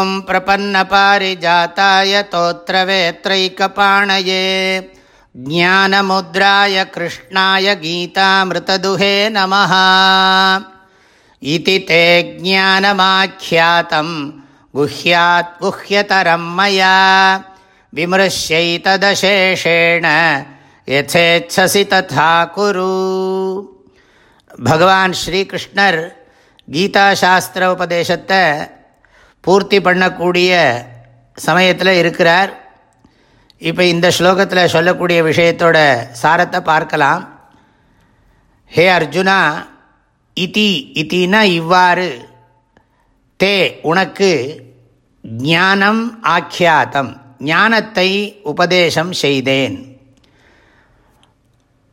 ॐ प्रपन्नपारिजाताय तोत्रवेत्रैकपाणये ज्ञानमुद्राय कृष्णाय गीतामृतदुहे नमः इति ते ज्ञानमाख्यातं गुह्यात् गुह्यतरं मया विमृश्यैतदशेषेण यथेच्छसि तथा कुरु பகவான் ஸ்ரீகிருஷ்ணர் கீதா சாஸ்திர உபதேசத்தை பூர்த்தி பண்ணக்கூடிய சமயத்தில் இருக்கிறார். இப்போ இந்த ஸ்லோகத்தில் சொல்லக்கூடிய விஷயத்தோட சாரத்தை பார்க்கலாம். ஹே அர்ஜுனா இதி இத்தினா இவ்வாறு தே உனக்கு ஞானம் ஆக்கியாத்தம் ஞானத்தை உபதேசம் செய்தேன்.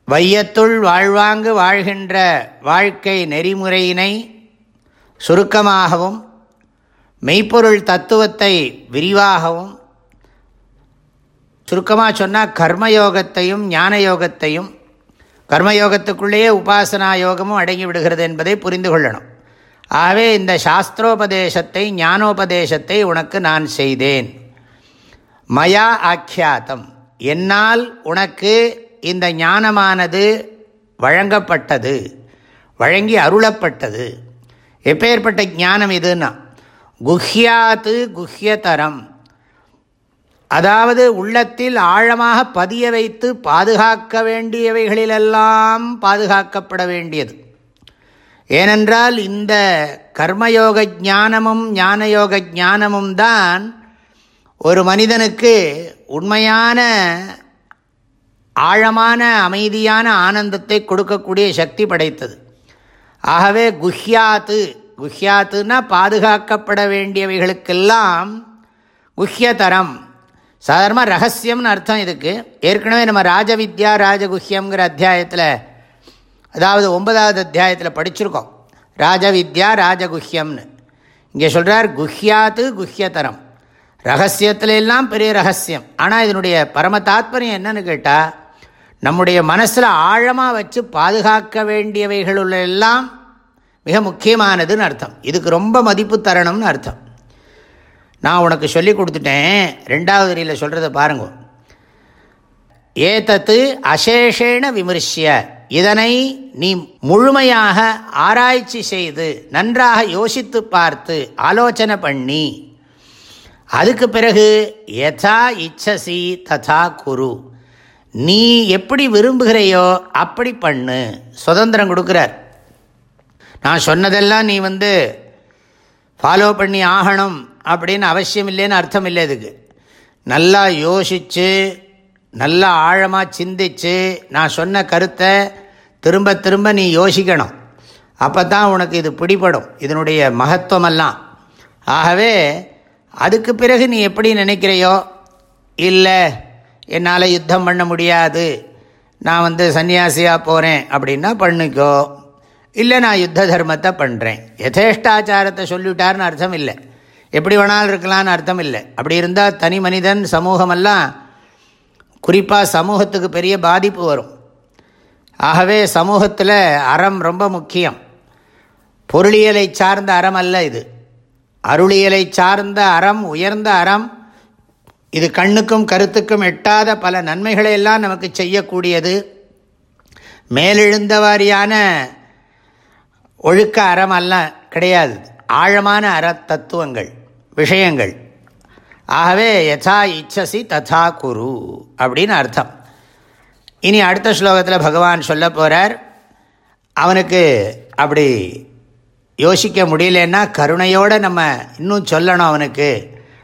வையத்துள் வாழ்வாங்கு வாழ்கின்ற வாழ்க்கை நெறிமுறையினை சுருக்கமாகவும் மெய்ப்பொருள் தத்துவத்தை விரிவாகவும் சுருக்கமாக சொன்னால் கர்மயோகத்தையும் ஞான யோகத்தையும் கர்மயோகத்துக்குள்ளேயே உபாசனா யோகமும் அடங்கி விடுகிறது என்பதை புரிந்து கொள்ளணும். ஆகவே இந்த சாஸ்திரோபதேசத்தை ஞானோபதேசத்தை உனக்கு நான் செய்தேன். மயா ஆக்கியாத்தம் என்னால் உனக்கு இந்த ஞானமானது வழங்கப்பட்டது வழங்கி அருளப்பட்டது. எப்பேற்பட்ட ஞானம் இதுன்னா குஹ்யாத்து குஹ்யதரம். அதாவது உள்ளத்தில் ஆழமாக பதிய வைத்து பாதுகாக்க வேண்டியவைகளிலெல்லாம் பாதுகாக்கப்பட வேண்டியது. ஏனென்றால் இந்த கர்மயோக ஞானமும் ஞானயோக ஞானமும் தான் ஒரு மனிதனுக்கு உண்மையான ஆழமான அமைதியான ஆனந்தத்தை கொடுக்கக்கூடிய சக்தி படைத்தது. ஆகவே குஹ்யாத்து குஹ்யாத்துன்னா பாதுகாக்கப்பட வேண்டியவைகளுக்கெல்லாம் குஹ்யதரம். சாதாரணமாக ரகசியம்னு அர்த்தம் இதுக்கு. ஏற்கனவே நம்ம ராஜவித்யா ராஜகுஹ்யங்கிற அத்தியாயத்தில் அதாவது ஒன்பதாவது அத்தியாயத்தில் படிச்சிருக்கோம். ராஜவித்யா ராஜகுஹ்யம்னு. இங்கே சொல்கிறார் குஹ்யாத்து குஹ்யதரம். ரகசியத்துல எல்லாம் பெரிய ரகசியம். ஆனால் இதனுடைய பரம தாத்பரியம் என்னன்னு கேட்டால் நம்முடைய மனசில் ஆழமாக வச்சு பாதுகாக்க வேண்டியவைகளுள்ள எல்லாம் மிக முக்கியமானதுன்னு அர்த்தம். இதுக்கு ரொம்ப மதிப்பு தரணும்னு அர்த்தம். நான் உனக்கு சொல்லி கொடுத்துட்டேன். ரெண்டாவது வரியில் சொல்கிறத பாருங்க. ஏதத்து அசேஷேன விமர்சிய இதனை நீ முழுமையாக ஆராய்ச்சி செய்து நன்றாக யோசித்து பார்த்து ஆலோசனை பண்ணி அதுக்கு பிறகு யதா இச்சசி ததா குரு. நீ எப்படி விரும்புகிறையோ அப்படி பண்ணு. சுதந்திரம் கொடுக்குறார். நான் சொன்னதெல்லாம் நீ வந்து ஃபாலோ பண்ணி ஆகணும் அப்படின்னு அவசியம் இல்லைன்னு அர்த்தம் இல்லை இதுக்கு நல்லா யோசித்து நல்லா ஆழமாக சிந்தித்து நான் சொன்ன கருத்தை திரும்ப திரும்ப நீ யோசிக்கணும். அப்போ தான் உனக்கு இது பிடிபடும். இதனுடைய மகத்துவமெல்லாம். ஆகவே அதுக்கு பிறகு நீ எப்படி நினைக்கிறையோ? இல்லை என்னால் யுத்தம் பண்ண முடியாது. நான் வந்து சன்னியாசியாக போகிறேன் அப்படின்னா பண்ணிக்கோ. இல்லை நான் யுத்த தர்மத்தை பண்ணுறேன் யதேஷ்டாச்சாரத்தை சொல்லிவிட்டார்னு அர்த்தம் இல்லை. எப்படி வேணாலும் இருக்கலான்னு அர்த்தம் இல்லை. அப்படி இருந்தால் தனி மனிதன் சமூகமெல்லாம் குறிப்பாக சமூகத்துக்கு பெரிய பாதிப்பு வரும். ஆகவே சமூகத்தில் அறம் ரொம்ப முக்கியம். பொருளியலை சார்ந்த அறம் அல்ல இது. அருளியலை சார்ந்த அறம் உயர்ந்த அறம் இது கண்ணுக்கும் கருத்துக்கும் எட்டாத பல நன்மைகளை எல்லாம் நமக்கு செய்யக்கூடியது. மேலெழுந்த வாரியான ஒழுக்க அறம் எல்லாம் கிடையாது. ஆழமான அற தத்துவங்கள் விஷயங்கள். ஆகவே யதா இச்சசி ததா குரு அப்படின்னு அர்த்தம். இனி அடுத்த ஸ்லோகத்தில் பகவான் சொல்ல போகிறார் அவனுக்கு அப்படி யோசிக்க முடியலன்னா கருணையோடு நம்ம இன்னும் சொல்லணும் அவனுக்கு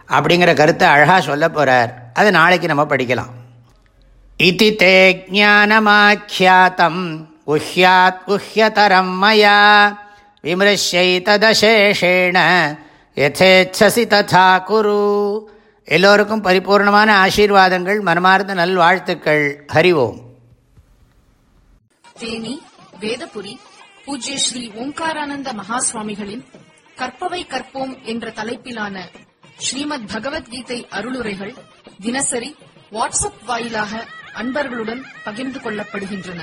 அப்படிங்கிற கருத்தை அழகாக சொல்ல போகிறார் அது நாளைக்கு நம்ம படிக்கலாம். இதி தே ஜானமாக்கியாத்தம் குஹ்யாத் குஹ்யதரம் மயா விமர்ஷை ததசேஷேண யதேச்சசி ததா குரு எல்லோருக்கும் பரிபூர்ணமான ஆசீர்வாதங்கள் மனமார்ந்த நல்வாழ்த்துக்கள். ஹரிவோம் தேனி வேதபுரி பூஜ்ய ஸ்ரீ ஓம்காரானந்த மகாசுவாமிகளின் கற்பவை கற்போம் என்ற தலைப்பிலான ஸ்ரீமத் பகவத்கீதை அருளுரைகள் தினசரி வாட்ஸ்அப் வாயிலாக அன்பர்களுடன் பகிர்ந்து கொள்ளப்படுகின்றன.